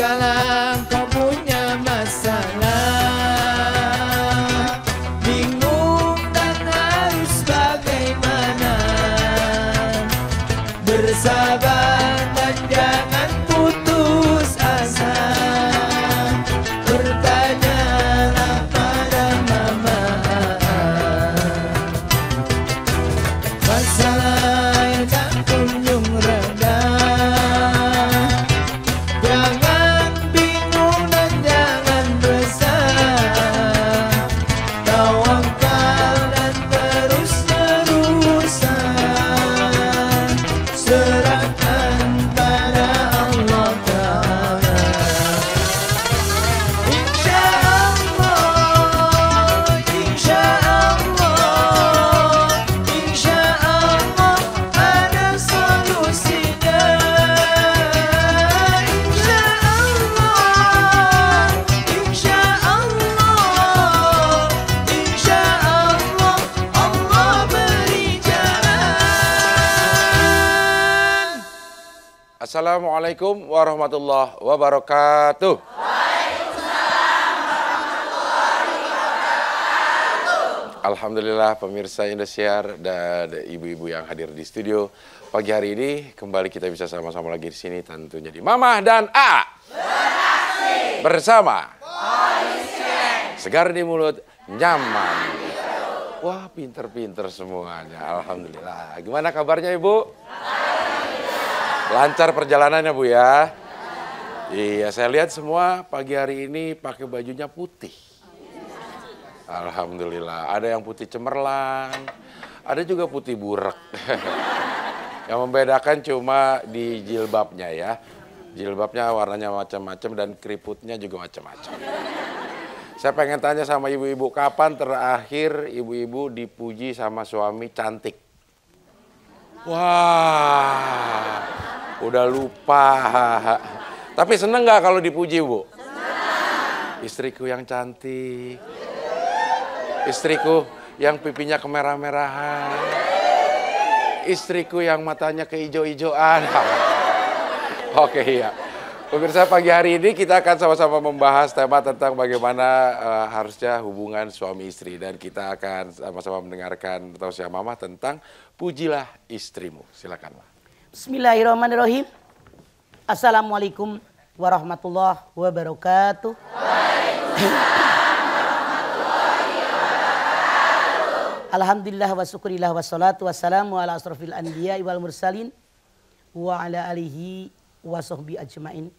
galang Assalamualaikum warahmatullahi wabarakatuh. Alhamdulillah pemirsa Indosiar dan ibu-ibu yang hadir di studio. Pagi hari ini kembali kita bisa sama-sama lagi di sini tentunya di Mama dan A. Bersama segar di mulut nyaman. Wah pinter-pinter semuanya. Alhamdulillah. Gimana kabarnya ibu lancar perjalanannya bu ya iya saya lihat semua pagi hari ini pakai bajunya putih Alhamdulillah. Ada yang putih cemerlang, ada juga putih burek. yang membedakan cuma di jilbabnya ya. Jilbabnya warnanya macam-macam dan keriputnya juga macam-macam. Saya pengen tanya sama ibu-ibu, kapan terakhir ibu-ibu dipuji sama suami cantik? Wah, udah lupa. Tapi seneng nggak kalau dipuji, Bu? Istriku yang cantik, istriku yang pipinya kemerah-merahan, istriku yang matanya keijo-ijoan. Oke iya. Pemirsa pagi hari ini kita akan sama-sama membahas tema tentang bagaimana eh, harusnya hubungan suami istri dan kita akan sama-sama mendengarkan tausiah mama tentang pujilah istrimu. Silakan. Bismillahirrahmanirrahim. Assalamualaikum warahmatullahi wabarakatuh. Alhamdulillah wa syukurillah wa salatu wassalamu ala asrafil anbiya wal mursalin wa ala alihi wa sahbi ajmain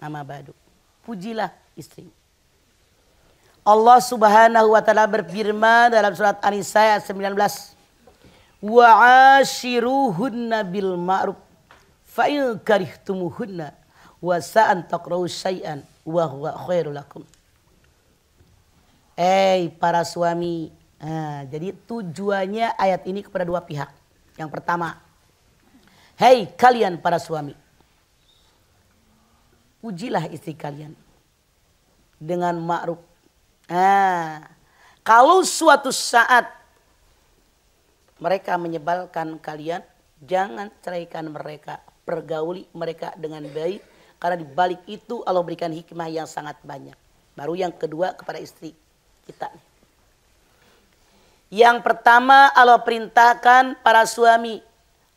amma ba'du. Pujilah istri. Allah Subhanahu wa taala berfirman dalam surat An-Nisa ayat 19 wa ashiruhunna bil ma'ruf fa in karihtumuhunna wa sa'an taqra'u syai'an wa huwa khairul lakum. Eh para suami, nah, jadi tujuannya ayat ini kepada dua pihak. Yang pertama, hei kalian para suami, pujilah istri kalian dengan ma'ruf. Nah, kalau suatu saat mereka menyebalkan kalian, jangan ceraikan mereka, pergauli mereka dengan baik karena di balik itu Allah berikan hikmah yang sangat banyak. Baru yang kedua kepada istri kita. Yang pertama Allah perintahkan para suami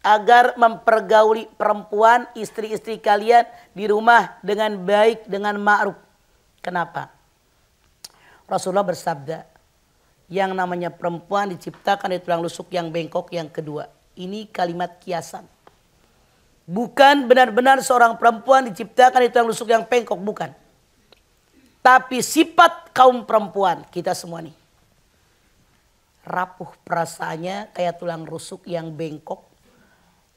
agar mempergauli perempuan istri-istri kalian di rumah dengan baik dengan ma'ruf. Kenapa? Rasulullah bersabda, yang namanya perempuan diciptakan dari tulang rusuk yang bengkok yang kedua. Ini kalimat kiasan. Bukan benar-benar seorang perempuan diciptakan dari tulang rusuk yang bengkok, bukan. Tapi sifat kaum perempuan, kita semua nih. Rapuh perasaannya kayak tulang rusuk yang bengkok.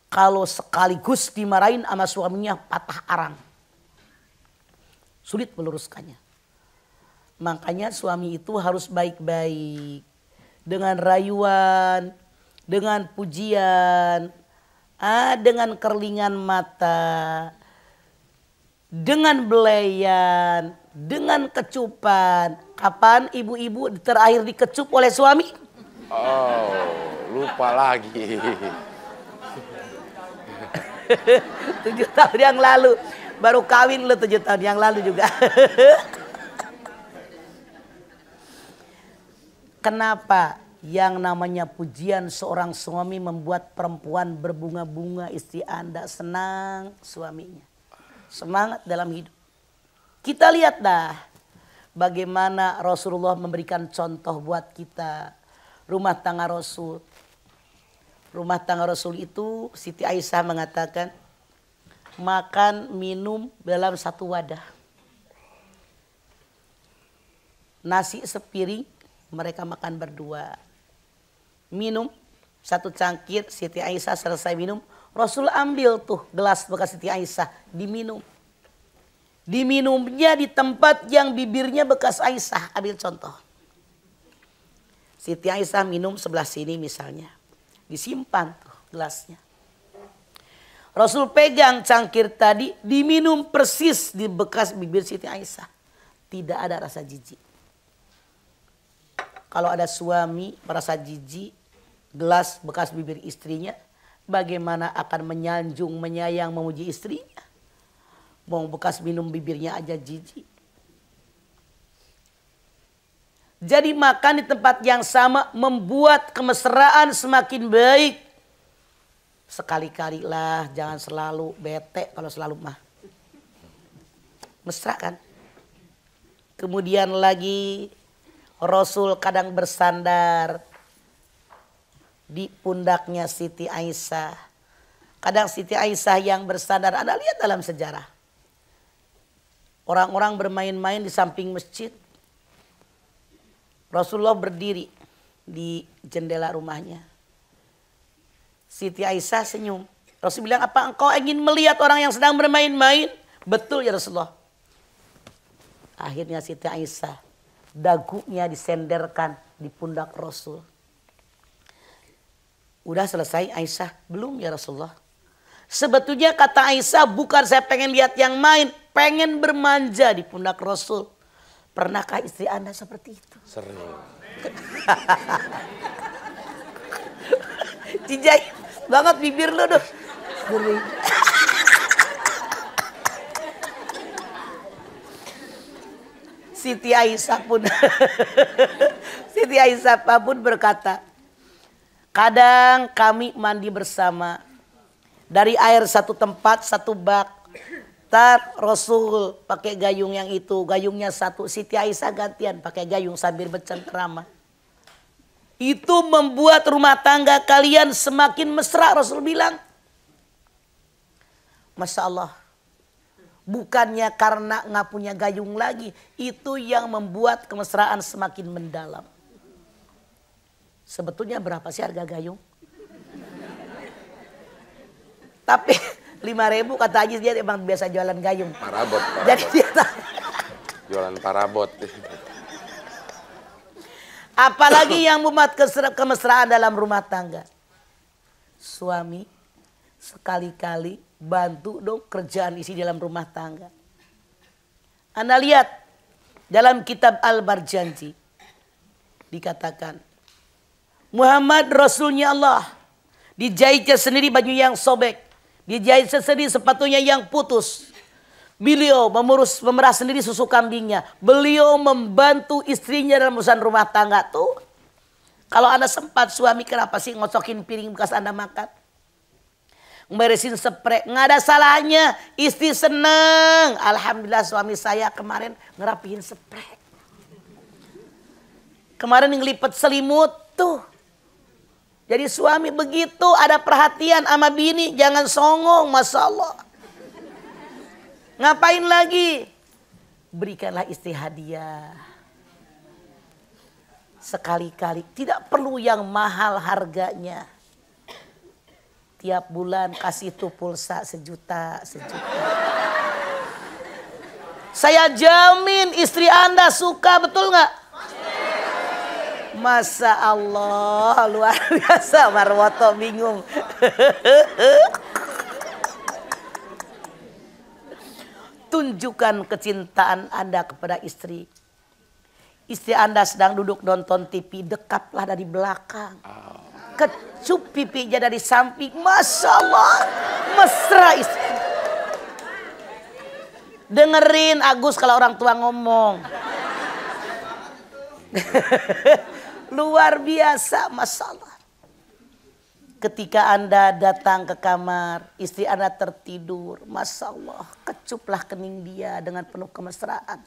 Kalau sekaligus dimarahin sama suaminya patah arang. Sulit meluruskannya. Makanya suami itu harus baik-baik. Dengan rayuan, dengan pujian, ah, dengan kerlingan mata, dengan belayan, dengan kecupan. Kapan ibu-ibu terakhir dikecup oleh suami? Oh, lupa lagi. Tujuh tahun yang lalu. Baru kawin lu tujuh tahun yang lalu juga. Kenapa yang namanya pujian seorang suami membuat perempuan berbunga-bunga istri anda senang suaminya. Semangat dalam hidup. Kita lihat dah bagaimana Rasulullah memberikan contoh buat kita. Rumah tangga Rasul. Rumah tangga Rasul itu Siti Aisyah mengatakan makan minum dalam satu wadah. Nasi sepiring mereka makan berdua. Minum satu cangkir Siti Aisyah selesai minum. Rasul ambil tuh gelas bekas Siti Aisyah diminum. Diminumnya di tempat yang bibirnya bekas Aisyah. Ambil contoh. Siti Aisyah minum sebelah sini misalnya. Disimpan tuh gelasnya. Rasul pegang cangkir tadi diminum persis di bekas bibir Siti Aisyah. Tidak ada rasa jijik. Kalau ada suami merasa jijik gelas bekas bibir istrinya, bagaimana akan menyanjung, menyayang, memuji istrinya? Mau bekas minum bibirnya aja jijik. Jadi makan di tempat yang sama membuat kemesraan semakin baik. Sekali-kali lah, jangan selalu bete kalau selalu mah. Mesra kan? Kemudian lagi Rasul kadang bersandar di pundaknya Siti Aisyah. Kadang Siti Aisyah yang bersandar, Anda lihat dalam sejarah. Orang-orang bermain-main di samping masjid. Rasulullah berdiri di jendela rumahnya. Siti Aisyah senyum. Rasul bilang, apa engkau ingin melihat orang yang sedang bermain-main? Betul ya Rasulullah. Akhirnya Siti Aisyah dagunya disenderkan di pundak Rasul. Udah selesai Aisyah? Belum ya Rasulullah. Sebetulnya kata Aisyah bukan saya pengen lihat yang main pengen bermanja di pundak Rasul. Pernahkah istri Anda seperti itu? Sering. Cijai banget bibir lu tuh. Sering. Siti Aisyah pun Siti Aisyah pun berkata, kadang kami mandi bersama dari air satu tempat satu bak Tar Rasul pakai gayung yang itu, gayungnya satu. Siti Aisyah gantian pakai gayung sambil bercengkrama. Itu membuat rumah tangga kalian semakin mesra Rasul bilang. Masya Allah. Bukannya karena nggak punya gayung lagi. Itu yang membuat kemesraan semakin mendalam. Sebetulnya berapa sih harga gayung? Tapi lima ribu kata Ajis dia emang biasa jualan gayung. Parabot. parabot. Jadi dia Jualan parabot. apalagi yang membuat kemesraan dalam rumah tangga. Suami sekali-kali bantu dong kerjaan isi dalam rumah tangga. Anda lihat dalam kitab Al-Barjanji dikatakan Muhammad Rasulnya Allah dijahitnya sendiri baju yang sobek dijahit sendiri sepatunya yang putus Beliau memurus memerah sendiri susu kambingnya. Beliau membantu istrinya dalam urusan rumah tangga tuh. Kalau anda sempat suami kenapa sih ngocokin piring bekas anda makan? Beresin spray, nggak ada salahnya. Istri seneng. Alhamdulillah suami saya kemarin ngerapihin spray. Kemarin ngelipet selimut tuh. Jadi suami begitu ada perhatian sama bini, jangan songong, masya Allah. Ngapain lagi? Berikanlah istri hadiah. Sekali-kali. Tidak perlu yang mahal harganya. Tiap bulan kasih tuh pulsa sejuta, sejuta. Saya jamin istri Anda suka, betul nggak? Masa Allah, luar biasa Marwoto bingung. tunjukkan kecintaan Anda kepada istri. Istri Anda sedang duduk nonton TV, dekaplah dari belakang. Kecup pipinya dari samping. Masya Allah, mesra istri. Dengerin Agus kalau orang tua ngomong. Luar biasa masalah. Ketika Anda datang ke kamar, istri Anda tertidur, Masya Allah, kecuplah kening dia dengan penuh kemesraan.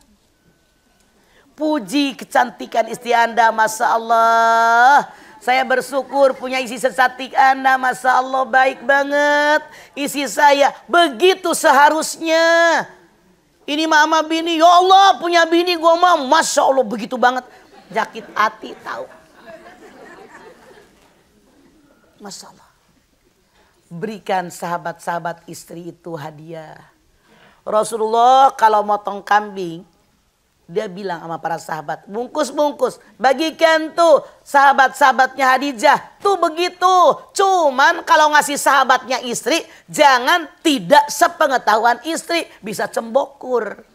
Puji kecantikan istri Anda, Masya Allah. Saya bersyukur punya isi sesatik Anda, Masya Allah baik banget. Isi saya begitu seharusnya. Ini mama bini, ya Allah punya bini gue mau. Masya Allah begitu banget. Jakit hati tahu. Masya Allah. Berikan sahabat-sahabat istri itu hadiah. Rasulullah kalau motong kambing, dia bilang sama para sahabat, bungkus-bungkus, bagikan tuh sahabat-sahabatnya Hadijah. Tuh begitu. Cuman kalau ngasih sahabatnya istri, jangan tidak sepengetahuan istri, bisa cembokur.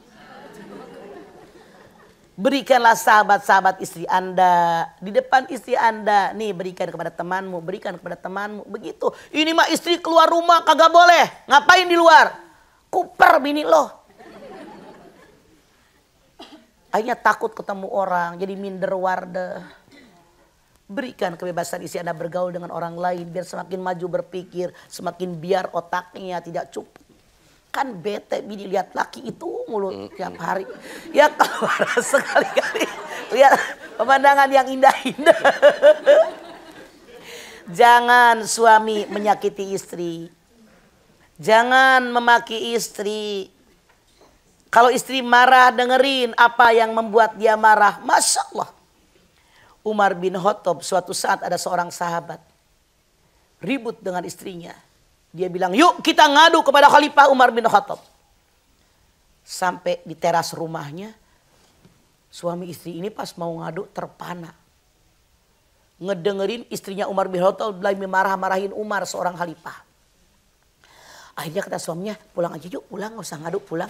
Berikanlah sahabat-sahabat istri Anda. Di depan istri Anda. Nih berikan kepada temanmu. Berikan kepada temanmu. Begitu. Ini mah istri keluar rumah kagak boleh. Ngapain di luar? Kuper bini lo. Akhirnya takut ketemu orang. Jadi minder warda. Berikan kebebasan istri Anda bergaul dengan orang lain. Biar semakin maju berpikir. Semakin biar otaknya tidak cukup kan bete bini lihat laki itu mulu tiap hari ya keluar sekali-kali lihat pemandangan yang indah-indah jangan suami menyakiti istri jangan memaki istri kalau istri marah dengerin apa yang membuat dia marah masya Allah Umar bin Khattab suatu saat ada seorang sahabat ribut dengan istrinya dia bilang, yuk kita ngadu kepada Khalifah Umar bin Khattab. Sampai di teras rumahnya, suami istri ini pas mau ngadu terpana. Ngedengerin istrinya Umar bin Khattab lagi marah-marahin Umar seorang khalifah. Akhirnya kata suaminya, pulang aja yuk, pulang, gak usah ngadu, pulang.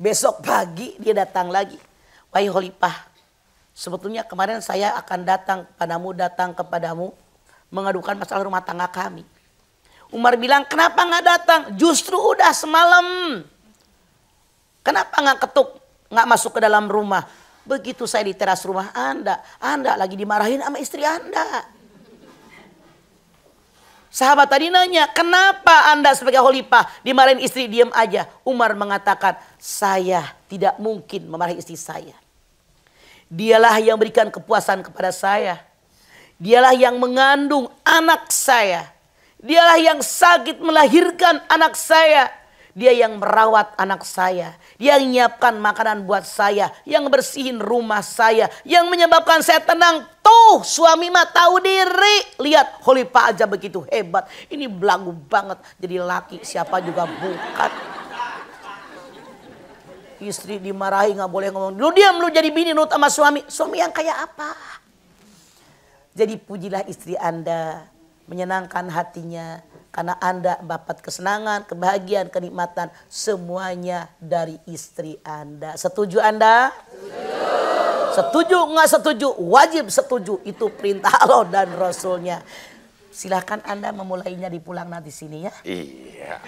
Besok pagi dia datang lagi. Wahai khalifah, sebetulnya kemarin saya akan datang padamu, datang kepadamu, mengadukan masalah rumah tangga kami. Umar bilang, kenapa nggak datang? Justru udah semalam. Kenapa nggak ketuk, nggak masuk ke dalam rumah? Begitu saya di teras rumah Anda, Anda lagi dimarahin sama istri Anda. Sahabat tadi nanya, kenapa Anda sebagai khalifah dimarahin istri diam aja? Umar mengatakan, saya tidak mungkin memarahi istri saya. Dialah yang berikan kepuasan kepada saya. Dialah yang mengandung anak saya. Dialah yang sakit melahirkan anak saya. Dia yang merawat anak saya. Dia yang menyiapkan makanan buat saya. Yang bersihin rumah saya. Yang menyebabkan saya tenang. Tuh suami mah tahu diri. Lihat Khalifah aja begitu hebat. Ini belagu banget. Jadi laki siapa juga bukan. Istri dimarahi nggak boleh ngomong. Lu diam lu jadi bini nurut sama suami. Suami yang kayak apa? Jadi pujilah istri anda menyenangkan hatinya karena Anda dapat kesenangan, kebahagiaan, kenikmatan semuanya dari istri Anda. Setuju Anda? Setuju. Setuju nggak setuju? Wajib setuju. Itu perintah Allah dan Rasulnya. Silahkan Anda memulainya di pulang nanti sini ya. Iya.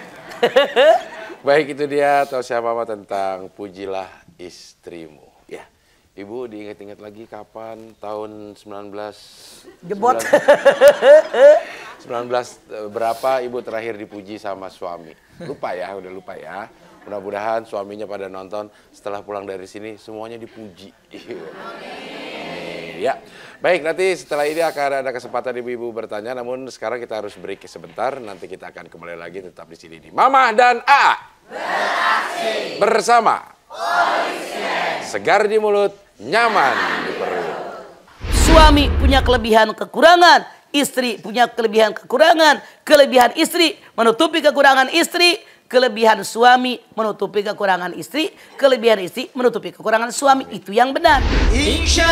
Baik itu dia tahu siapa apa tentang pujilah istrimu. Ibu diingat-ingat lagi kapan tahun 19 Jebot. 19 eh, berapa ibu terakhir dipuji sama suami? Lupa ya, udah lupa ya. Mudah-mudahan suaminya pada nonton setelah pulang dari sini semuanya dipuji. Amin. Ya. Baik, nanti setelah ini akan ada kesempatan ibu-ibu bertanya namun sekarang kita harus break sebentar. Nanti kita akan kembali lagi tetap di sini di Mama dan A. Beraksi. Bersama. Segar di mulut, nyaman di perut. Suami punya kelebihan kekurangan, istri punya kelebihan kekurangan, kelebihan istri menutupi kekurangan istri, kelebihan suami menutupi kekurangan istri, kelebihan istri menutupi kekurangan suami. Itu yang benar. Insya